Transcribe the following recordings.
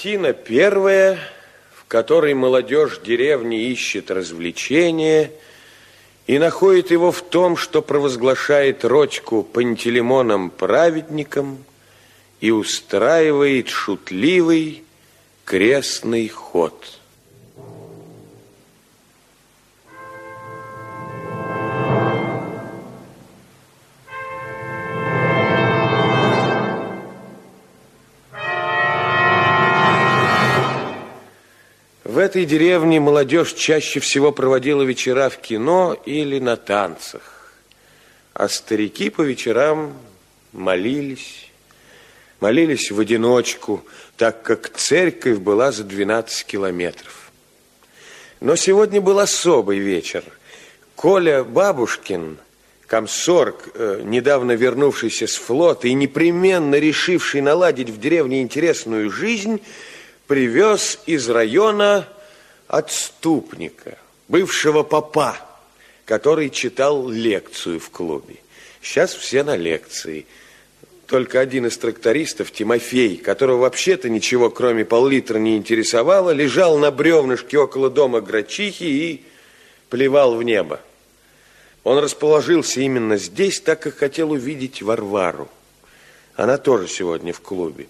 Картина первая, в которой молодежь деревни ищет развлечения и находит его в том, что провозглашает Рочку Пантелеймоном праведником и устраивает шутливый крестный ход. Этой деревне молодежь чаще всего проводила вечера в кино или на танцах. А старики по вечерам молились. Молились в одиночку, так как церковь была за 12 километров. Но сегодня был особый вечер. Коля Бабушкин, комсорг, э, недавно вернувшийся с флота и непременно решивший наладить в деревне интересную жизнь, привез из района отступника, бывшего папа, который читал лекцию в клубе. Сейчас все на лекции. Только один из трактористов, Тимофей, которого вообще-то ничего, кроме пол-литра, не интересовало, лежал на бревнышке около дома Грачихи и плевал в небо. Он расположился именно здесь, так как хотел увидеть Варвару. Она тоже сегодня в клубе.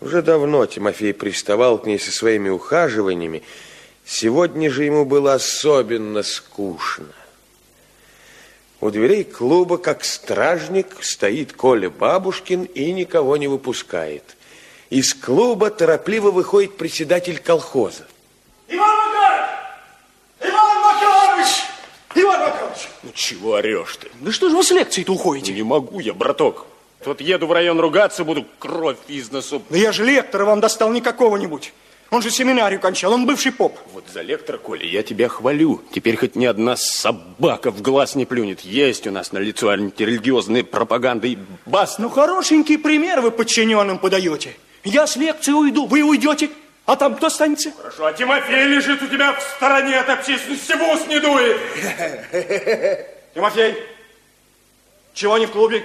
Уже давно Тимофей приставал к ней со своими ухаживаниями. Сегодня же ему было особенно скучно. У дверей клуба, как стражник, стоит Коля Бабушкин и никого не выпускает. Из клуба торопливо выходит председатель колхоза. Иван Макарович! Иван Макарович! Иван Макарович! Ну чего орешь ты? Да что же вы с лекции-то уходите? Не могу я, браток. Вот еду в район ругаться, буду кровь из носу. Да я же лектора вам достал не какого-нибудь. Он же семинарию кончал, он бывший поп. Вот за лектора, Коля, я тебя хвалю. Теперь хоть ни одна собака в глаз не плюнет. Есть у нас на лицо антирелигиозная пропаганда и бас. Ну, хорошенький пример вы подчиненным подаете. Я с лекции уйду, вы уйдете, а там кто останется? Хорошо, а Тимофей лежит у тебя в стороне от общественности, в ус не дует. Тимофей, чего не в клубе?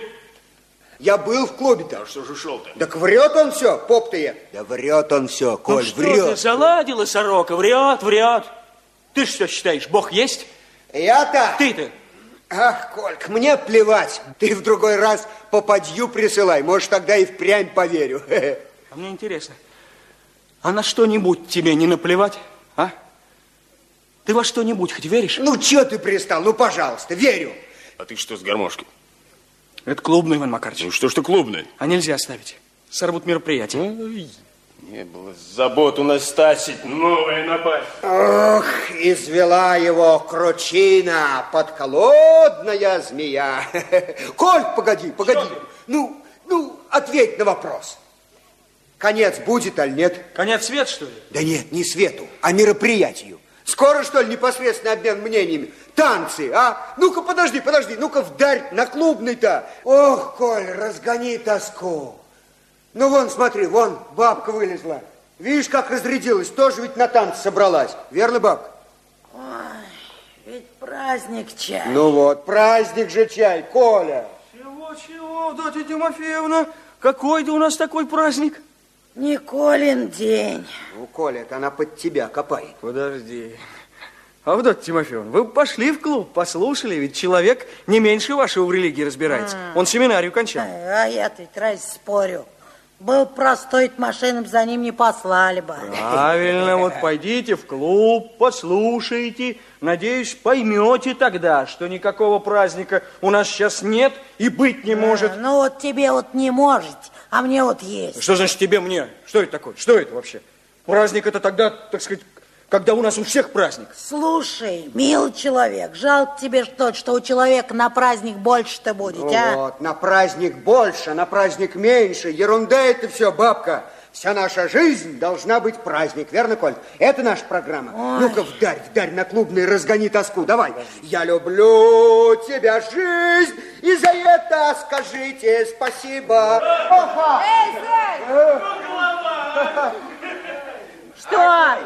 Я был в клубе-то. А что же ушел-то? Так врет он все, поп-то я. Да врет он все, Коль, ну что врет. ты, заладила сорока, врет, врет. Ты что считаешь, Бог есть? Я-то... Ты-то? Ах, Кольк, мне плевать. Ты в другой раз попадью присылай. Может, тогда и впрямь поверю. А мне интересно, а на что-нибудь тебе не наплевать, а? Ты во что-нибудь хоть веришь? Ну, что ты пристал? Ну, пожалуйста, верю. А ты что с гармошкой? Это клубный, Иван Макарович. Ну что ж ты клубный? А нельзя оставить. Сорвут мероприятие. Ой, не было забот у нас Стасить. Новая напасть. Ох, извела его кручина, подколодная змея. Коль, погоди, погоди. Ну, ну, ответь на вопрос. Конец будет, аль нет? Конец свет, что ли? Да нет, не свету, а мероприятию. Скоро, что ли, непосредственный обмен мнениями? Танцы, а? Ну-ка, подожди, подожди, ну-ка вдарь на клубный-то. Ох, Коль, разгони тоску. Ну, вон, смотри, вон бабка вылезла. Видишь, как разрядилась, тоже ведь на танцы собралась. Верно, бабка? Ой, ведь праздник чай. Ну вот, праздник же чай, Коля. Чего, чего, Датя Тимофеевна? Какой-то у нас такой праздник? Николин день. Ну, Коля, это она под тебя копает. Подожди. Авдотья Тимофеевна, вы пошли в клуб, послушали, ведь человек не меньше вашего в религии разбирается. Он семинарию кончал. А я-то ведь раз спорю. Был простой, машинам за ним не послали бы. Правильно, вот пойдите в клуб, послушайте. Надеюсь, поймете тогда, что никакого праздника у нас сейчас нет и быть не может. А, ну вот тебе вот не может, а мне вот есть. Что значит тебе мне? Что это такое? Что это вообще? Праздник это тогда, так сказать, когда у нас у всех праздник. Слушай, милый человек, жалко тебе что, что у человека на праздник больше-то будет, Ну а? вот, на праздник больше, на праздник меньше. Ерунда это все, бабка. Вся наша жизнь должна быть праздник, верно, Коль? Это наша программа. Ну-ка, вдарь, вдарь на клубный, разгони тоску. Давай. Я люблю тебя, жизнь, и за это скажите спасибо. Ага. Что?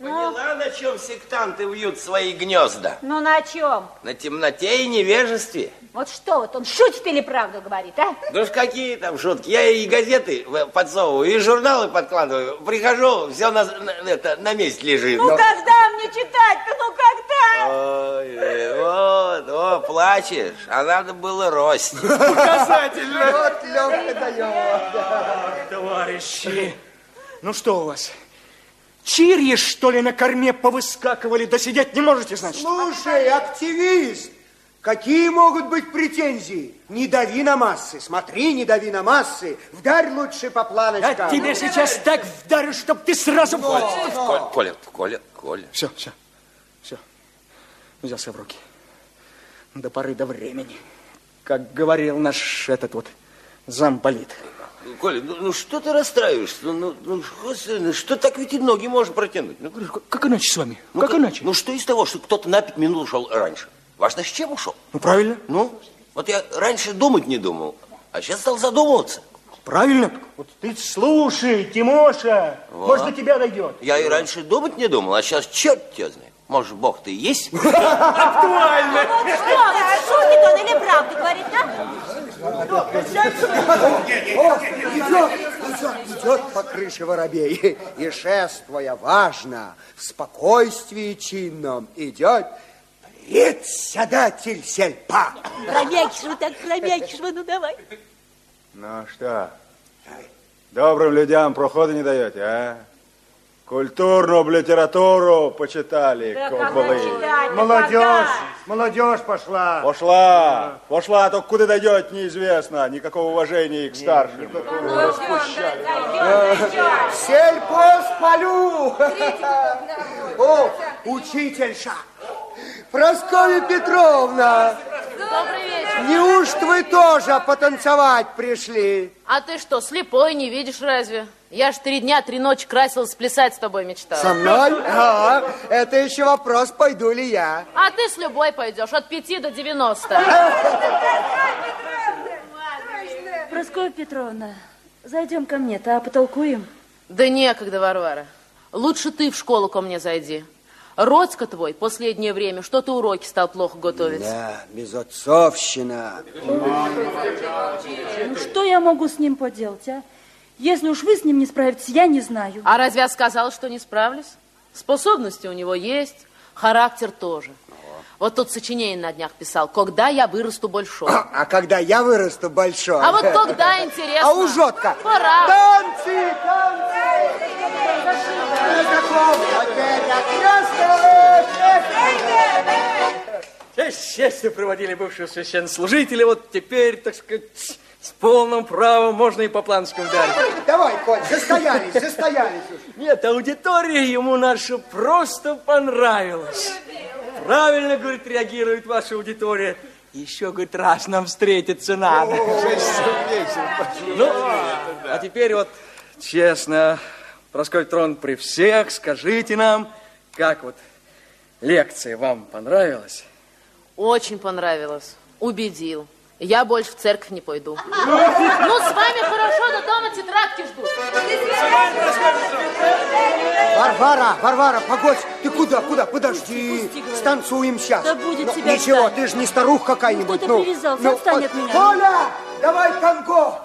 Поняла, на чем сектанты вьют свои гнезда? Ну на чем? На темноте и невежестве. Вот что вот, он шутит или правду говорит, а? Ну ж какие там шутки? Я и газеты подсовываю, и журналы подкладываю. Прихожу, все на, на- это, на месте лежит. Ну когда мне читать-то, ну когда? Ой, э, вот, о, плачешь, а надо было рость. Показательно. Вот Лёвка дает. Товарищи, ну что у вас? Чирьи, что ли, на корме повыскакивали? Досидеть не можете, значит? Слушай, активист, какие могут быть претензии? Не дави на массы, смотри, не дави на массы. Вдарь лучше по Я планочкам. тебе сейчас так вдарю, чтоб ты сразу... Коля, Коля, Коля, Коля. Все, все, все. Взялся в руки. До поры до времени. Как говорил наш этот вот замполит. Коля, ну, ну что ты расстраиваешься? Ну, ну, ну, ну что так ведь и ноги можно протянуть? Ну, Как, как иначе с вами? ну, как иначе? Ну что из того, что кто-то на пять минут ушел раньше? Важно, с чем ушел? Ну, правильно. Ну, вот я раньше думать не думал, а сейчас стал задумываться. Правильно. Вот ты слушай, Тимоша, может, до тебя дойдет. Я и раньше думать не думал, а сейчас черт тебя знает. Может, Бог-то и есть? Вот что, вот шутит он или правду говорит, а? Идет, идет, идет по крыше воробей. И шествуя важно, в спокойствии чинном идет председатель сельпа. Хромячишь так, хромячишь ну давай. Ну что, добрым людям прохода не даете, а? Культурную литературу почитали, кобылы. Молодежь, молодежь пошла. Пошла, пошла, а только куда дойдет, неизвестно. Никакого уважения к старшим. Сельпо спалю. О, учительша. Прасковья Петровна, Добрый. Неужто вы тоже потанцевать пришли? А ты что, слепой, не видишь разве? Я ж три дня, три ночи красилась, плясать с тобой мечтала. Со мной? А, это еще вопрос, пойду ли я. А ты с любой пойдешь, от пяти до девяносто. Прасковья Петровна, зайдем ко мне-то, а потолкуем? Да некогда, Варвара. Лучше ты в школу ко мне зайди. Родька твой последнее время что-то уроки стал плохо готовить. Да, безотцовщина. Ну, что я могу с ним поделать, а? Если уж вы с ним не справитесь, я не знаю. А разве я сказала, что не справлюсь? Способности у него есть, характер тоже. Вот тут сочинение на днях писал. Когда я вырасту большой. А когда я вырасту большой? А вот тогда интересно. А ужотка? Пора. Танцы, танцы! Честь счастье проводили бывшие священнослужители, вот теперь, так сказать, с полным правом можно и по планочкам ударить. Давай, Коль, застоялись, застоялись уж. Нет, аудитория ему наша просто понравилась. Правильно, говорит, реагирует ваша аудитория. Еще, говорит, раз нам встретиться надо. Ну, а теперь вот, честно, Прасковья Трон, при всех скажите нам, как вот лекция вам понравилась? Очень понравилось. Убедил. Я больше в церковь не пойду. Ну, с вами хорошо, до дома тетрадки ждут. Варвара, Варвара, погодь, ты куда, куда, подожди, станцуем сейчас. Да будет Ну, тебя Ничего, ждать. ты же не старуха какая-нибудь. Кто-то привязался, отстань вот, от меня. Коля, давай танго.